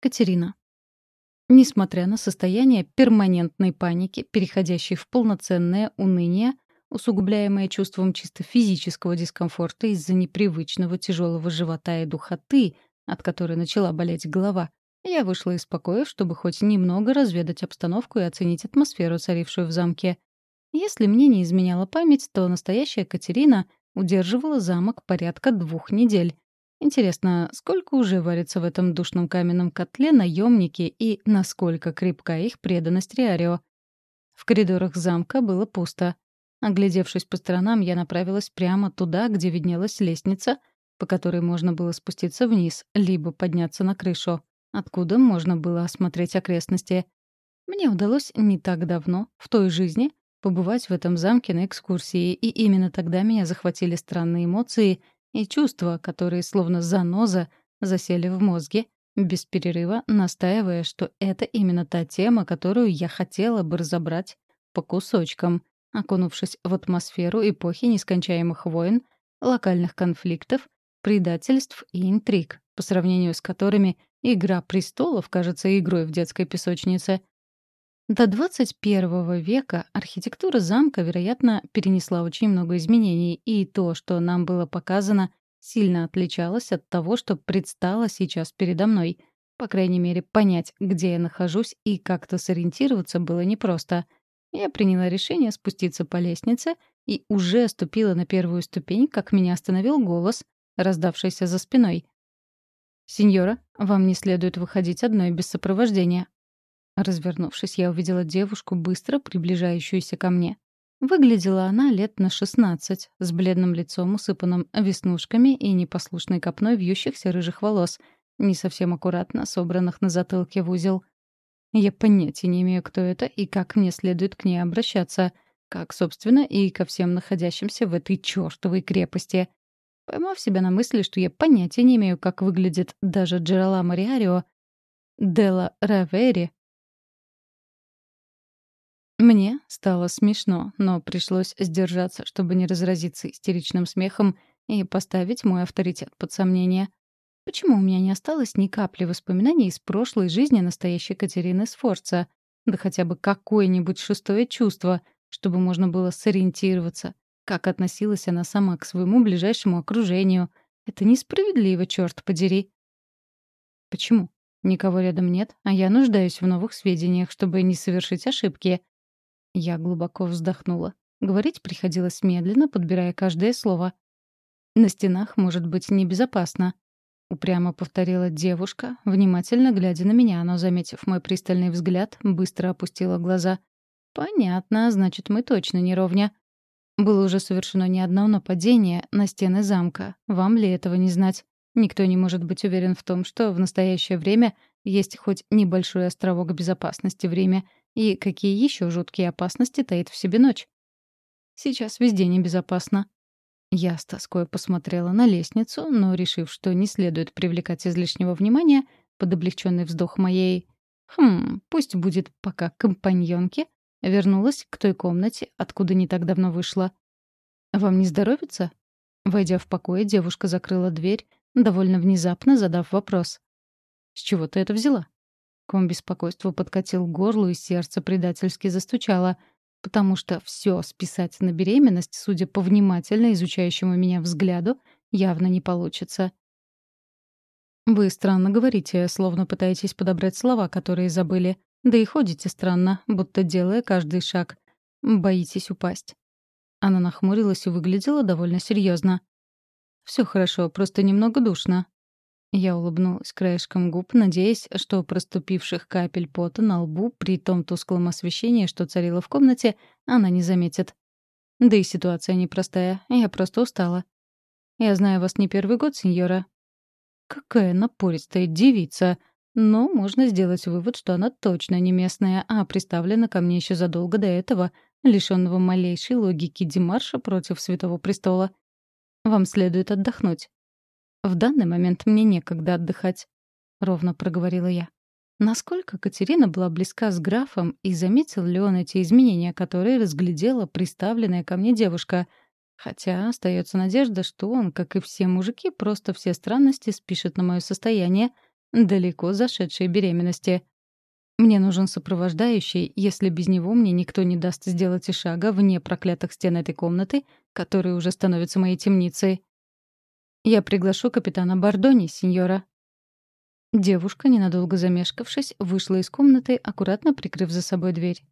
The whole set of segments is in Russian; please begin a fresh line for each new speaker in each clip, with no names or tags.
Катерина. Несмотря на состояние перманентной паники, переходящей в полноценное уныние, усугубляемое чувством чисто физического дискомфорта из-за непривычного тяжелого живота и духоты, от которой начала болеть голова, я вышла из покоя, чтобы хоть немного разведать обстановку и оценить атмосферу, царившую в замке. Если мне не изменяла память, то настоящая Катерина удерживала замок порядка двух недель. Интересно, сколько уже варится в этом душном каменном котле наемники и насколько крепка их преданность Риарио? В коридорах замка было пусто. Оглядевшись по сторонам, я направилась прямо туда, где виднелась лестница, по которой можно было спуститься вниз, либо подняться на крышу, откуда можно было осмотреть окрестности. Мне удалось не так давно, в той жизни, побывать в этом замке на экскурсии, и именно тогда меня захватили странные эмоции — и чувства, которые словно заноза засели в мозге, без перерыва настаивая, что это именно та тема, которую я хотела бы разобрать по кусочкам, окунувшись в атмосферу эпохи нескончаемых войн, локальных конфликтов, предательств и интриг, по сравнению с которыми «Игра престолов» кажется игрой в детской песочнице. До 21 века архитектура замка, вероятно, перенесла очень много изменений, и то, что нам было показано, сильно отличалось от того, что предстало сейчас передо мной. По крайней мере, понять, где я нахожусь и как-то сориентироваться было непросто. Я приняла решение спуститься по лестнице и уже ступила на первую ступень, как меня остановил голос, раздавшийся за спиной. «Сеньора, вам не следует выходить одной без сопровождения. Развернувшись, я увидела девушку, быстро приближающуюся ко мне. Выглядела она лет на шестнадцать, с бледным лицом, усыпанным веснушками и непослушной копной вьющихся рыжих волос, не совсем аккуратно собранных на затылке в узел. Я понятия не имею, кто это и как мне следует к ней обращаться, как, собственно, и ко всем находящимся в этой чёртовой крепости. Поймав себя на мысли, что я понятия не имею, как выглядит даже Джерала Мариарио, Делла Равери, мне стало смешно, но пришлось сдержаться, чтобы не разразиться истеричным смехом и поставить мой авторитет под сомнение. Почему у меня не осталось ни капли воспоминаний из прошлой жизни настоящей Катерины Сфорца? Да хотя бы какое-нибудь шестое чувство, чтобы можно было сориентироваться, как относилась она сама к своему ближайшему окружению. Это несправедливо, черт подери. Почему? Никого рядом нет, а я нуждаюсь в новых сведениях, чтобы не совершить ошибки. Я глубоко вздохнула. Говорить приходилось медленно, подбирая каждое слово. «На стенах может быть небезопасно», — упрямо повторила девушка, внимательно глядя на меня, но, заметив мой пристальный взгляд, быстро опустила глаза. «Понятно, значит, мы точно не ровня. Было уже совершено не одно нападение на стены замка. Вам ли этого не знать? Никто не может быть уверен в том, что в настоящее время есть хоть небольшой островок безопасности в Риме, и какие еще жуткие опасности таит в себе ночь? Сейчас везде небезопасно. Я с тоской посмотрела на лестницу, но, решив, что не следует привлекать излишнего внимания, под облегченный вздох моей «Хм, пусть будет пока компаньонки», вернулась к той комнате, откуда не так давно вышла. «Вам не здоровится?» Войдя в покой, девушка закрыла дверь, довольно внезапно задав вопрос. «С чего ты это взяла?» Ком беспокойства подкатил горло, и сердце предательски застучало, потому что все списать на беременность, судя по внимательно изучающему меня взгляду, явно не получится. «Вы странно говорите, словно пытаетесь подобрать слова, которые забыли. Да и ходите странно, будто делая каждый шаг. Боитесь упасть». Она нахмурилась и выглядела довольно серьезно. Все хорошо, просто немного душно. Я улыбнулась краешком губ, надеясь, что проступивших капель пота на лбу при том тусклом освещении, что царило в комнате, она не заметит. Да и ситуация непростая, я просто устала. Я знаю вас не первый год, сеньора. Какая напористая девица. Но можно сделать вывод, что она точно не местная, а приставлена ко мне еще задолго до этого, лишенного малейшей логики Димарша против Святого Престола. Вам следует отдохнуть. В данный момент мне некогда отдыхать», — ровно проговорила я. Насколько Катерина была близка с графом, и заметил ли он эти изменения, которые разглядела приставленная ко мне девушка? Хотя остается надежда, что он, как и все мужики, просто все странности спишет на мое состояние, далеко зашедшей беременности. Мне нужен сопровождающий, если без него мне никто не даст сделать и шага вне проклятых стен этой комнаты, которые уже становятся моей темницей. Я приглашу капитана Бардони, сеньора. Девушка, ненадолго замешкавшись, вышла из комнаты, аккуратно прикрыв за собой дверь.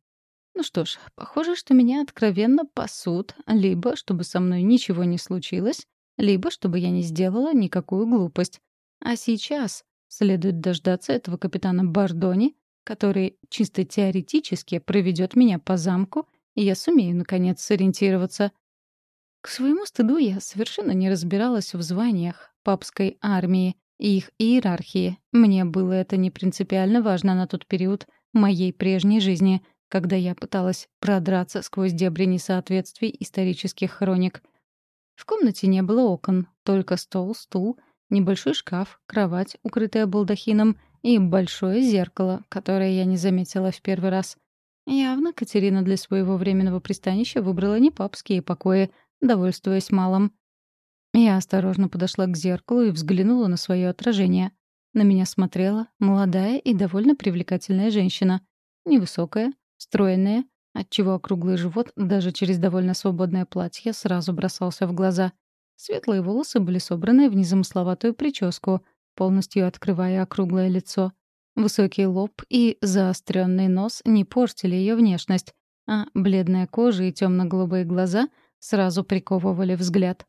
Ну что ж, похоже, что меня откровенно пасут, либо чтобы со мной ничего не случилось, либо чтобы я не сделала никакую глупость. А сейчас следует дождаться этого капитана Бардони, который чисто теоретически проведет меня по замку, и я сумею, наконец, сориентироваться. К своему стыду я совершенно не разбиралась в званиях папской армии и их иерархии. Мне было это не принципиально важно на тот период моей прежней жизни, когда я пыталась продраться сквозь дебри несоответствий исторических хроник. В комнате не было окон, только стол, стул, небольшой шкаф, кровать, укрытая балдахином, и большое зеркало, которое я не заметила в первый раз. Явно Катерина для своего временного пристанища выбрала не папские покои, довольствуясь малым. Я осторожно подошла к зеркалу и взглянула на свое отражение. На меня смотрела молодая и довольно привлекательная женщина. Невысокая, стройная, отчего округлый живот даже через довольно свободное платье сразу бросался в глаза. Светлые волосы были собраны в незамысловатую прическу — полностью открывая округлое лицо. Высокий лоб и заостренный нос не портили ее внешность, а бледная кожа и темно-голубые глаза сразу приковывали взгляд.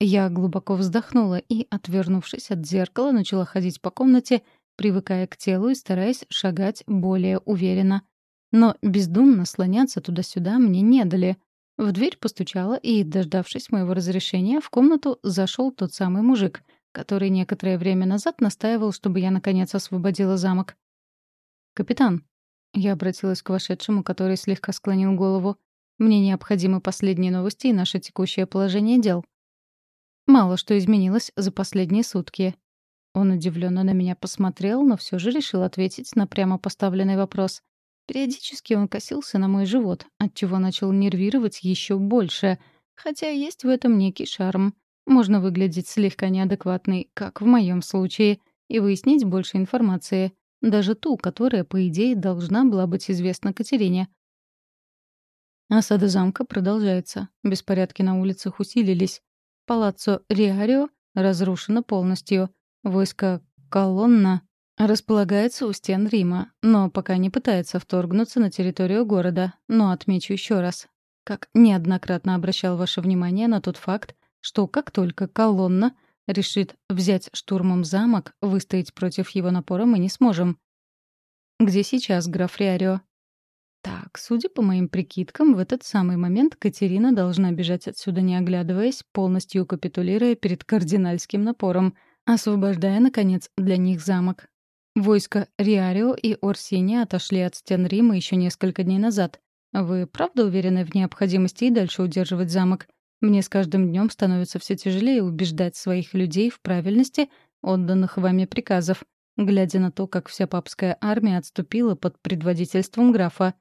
Я глубоко вздохнула и, отвернувшись от зеркала, начала ходить по комнате, привыкая к телу и стараясь шагать более уверенно. Но бездумно слоняться туда-сюда мне не дали. В дверь постучала, и, дождавшись моего разрешения, в комнату зашел тот самый мужик, который некоторое время назад настаивал, чтобы я, наконец, освободила замок. «Капитан», — я обратилась к вошедшему, который слегка склонил голову, «мне необходимы последние новости и наше текущее положение дел». Мало что изменилось за последние сутки. Он удивленно на меня посмотрел, но все же решил ответить на прямо поставленный вопрос. Периодически он косился на мой живот, отчего начал нервировать еще больше, хотя есть в этом некий шарм. Можно выглядеть слегка неадекватной, как в моем случае, и выяснить больше информации, даже ту, которая, по идее, должна была быть известна Катерине. Осада замка продолжается. Беспорядки на улицах усилились. Палаццо Риарио разрушено полностью. Войско Колонна располагается у стен Рима, но пока не пытается вторгнуться на территорию города. Но отмечу еще раз, как неоднократно обращал ваше внимание на тот факт, что как только колонна решит взять штурмом замок, выстоять против его напора мы не сможем. Где сейчас граф Риарио? Так, судя по моим прикидкам, в этот самый момент Катерина должна бежать отсюда, не оглядываясь, полностью капитулируя перед кардинальским напором, освобождая, наконец, для них замок. Войска Риарио и Орсини отошли от стен Рима еще несколько дней назад. Вы правда уверены в необходимости и дальше удерживать замок? Мне с каждым днем становится все тяжелее убеждать своих людей в правильности отданных вами приказов, глядя на то, как вся папская армия отступила под предводительством графа.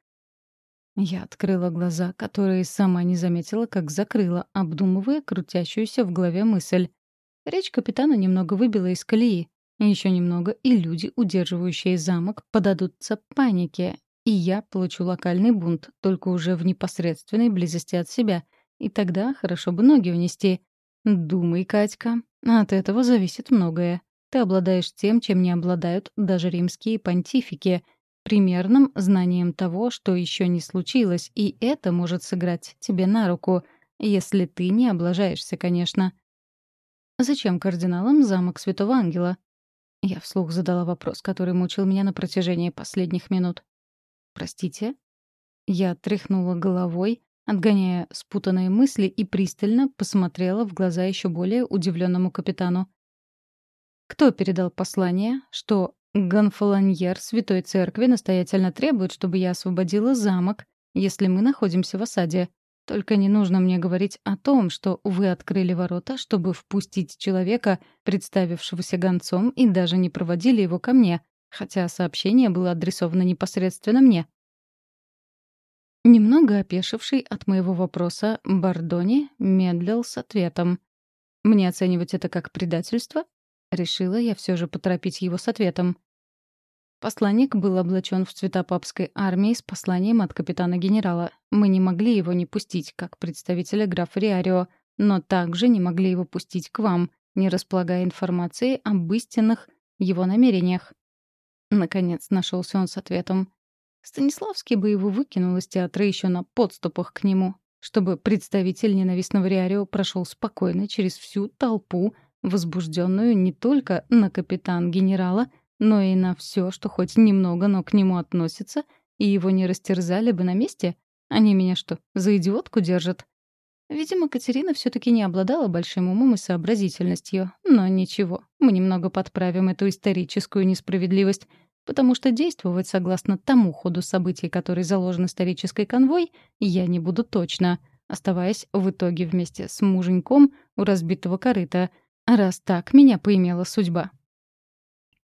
Я открыла глаза, которые сама не заметила, как закрыла, обдумывая крутящуюся в голове мысль. Речь капитана немного выбила из колеи. Еще немного, и люди, удерживающие замок, подадутся панике, и я получу локальный бунт, только уже в непосредственной близости от себя — и тогда хорошо бы ноги унести. Думай, Катька, от этого зависит многое. Ты обладаешь тем, чем не обладают даже римские понтифики, примерным знанием того, что еще не случилось, и это может сыграть тебе на руку, если ты не облажаешься, конечно. Зачем кардиналам замок Святого Ангела? Я вслух задала вопрос, который мучил меня на протяжении последних минут. «Простите?» Я тряхнула головой, отгоняя спутанные мысли и пристально посмотрела в глаза еще более удивленному капитану. Кто передал послание, что Гонфолоньер Святой Церкви настоятельно требует, чтобы я освободила замок, если мы находимся в осаде? Только не нужно мне говорить о том, что вы открыли ворота, чтобы впустить человека, представившегося гонцом, и даже не проводили его ко мне, хотя сообщение было адресовано непосредственно мне. Немного опешивший от моего вопроса, Бардони медлил с ответом. «Мне оценивать это как предательство?» Решила я все же поторопить его с ответом. Посланник был облачен в цвета папской армии с посланием от капитана-генерала. Мы не могли его не пустить, как представителя графа Риарио, но также не могли его пустить к вам, не располагая информацией об истинных его намерениях. Наконец нашелся он с ответом. Станиславский бы его выкинул из театра еще на подступах к нему, чтобы представитель ненавистного Риарио прошел спокойно через всю толпу, возбужденную не только на капитан-генерала, но и на все, что хоть немного, но к нему относится, и его не растерзали бы на месте? Они меня что, за идиотку держат? Видимо, Катерина все таки не обладала большим умом и сообразительностью. Но ничего, мы немного подправим эту историческую несправедливость, потому что действовать согласно тому ходу событий, который заложен исторической конвой, я не буду точно, оставаясь в итоге вместе с муженьком у разбитого корыта, раз так меня поимела судьба.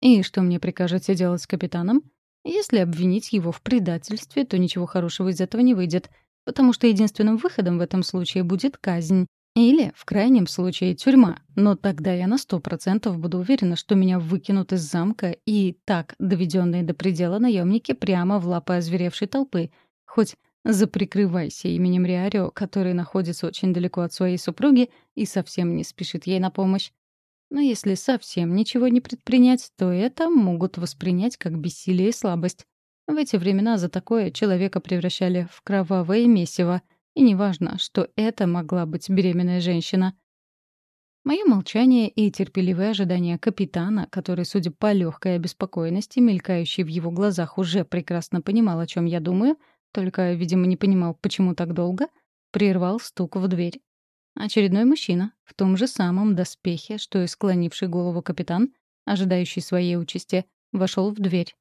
И что мне прикажете делать с капитаном? Если обвинить его в предательстве, то ничего хорошего из этого не выйдет — потому что единственным выходом в этом случае будет казнь. Или, в крайнем случае, тюрьма. Но тогда я на сто процентов буду уверена, что меня выкинут из замка и так доведенные до предела наемники прямо в лапы озверевшей толпы. Хоть заприкрывайся именем Риарио, который находится очень далеко от своей супруги и совсем не спешит ей на помощь. Но если совсем ничего не предпринять, то это могут воспринять как бессилие и слабость. В эти времена за такое человека превращали в кровавое месиво, и неважно, что это могла быть беременная женщина. Мое молчание и терпеливое ожидание капитана, который, судя по легкой обеспокоенности, мелькающей в его глазах, уже прекрасно понимал, о чем я думаю, только, видимо, не понимал, почему так долго, прервал стук в дверь. Очередной мужчина, в том же самом доспехе, что и склонивший голову капитан, ожидающий своей участи, вошел в дверь.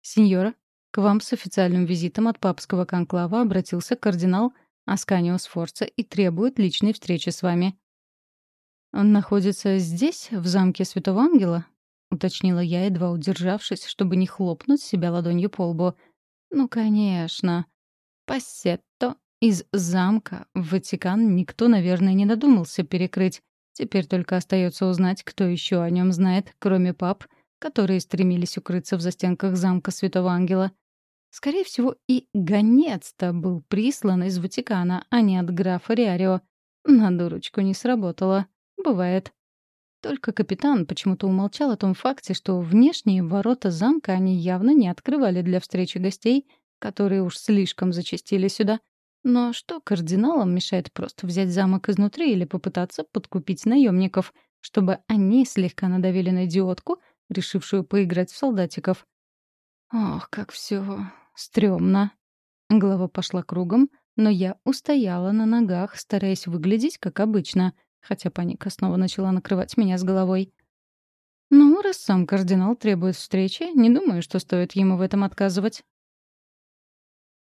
«Сеньора, к вам с официальным визитом от папского конклава обратился кардинал Асканио Сфорца и требует личной встречи с вами. «Он находится здесь, в замке Святого Ангела?» — уточнила я, едва удержавшись, чтобы не хлопнуть себя ладонью по лбу. «Ну, конечно. Пассетто из замка в Ватикан никто, наверное, не додумался перекрыть. Теперь только остается узнать, кто еще о нем знает, кроме пап — которые стремились укрыться в застенках замка Святого Ангела. Скорее всего, и гонец-то был прислан из Ватикана, а не от графа Риарио. На дурочку не сработало. Бывает. Только капитан почему-то умолчал о том факте, что внешние ворота замка они явно не открывали для встречи гостей, которые уж слишком зачастили сюда. Но что кардиналам мешает просто взять замок изнутри или попытаться подкупить наемников, чтобы они слегка надавили на идиотку решившую поиграть в солдатиков. Ох, как все стрёмно. Голова пошла кругом, но я устояла на ногах, стараясь выглядеть как обычно, хотя паника снова начала накрывать меня с головой. Ну, раз сам кардинал требует встречи, не думаю, что стоит ему в этом отказывать.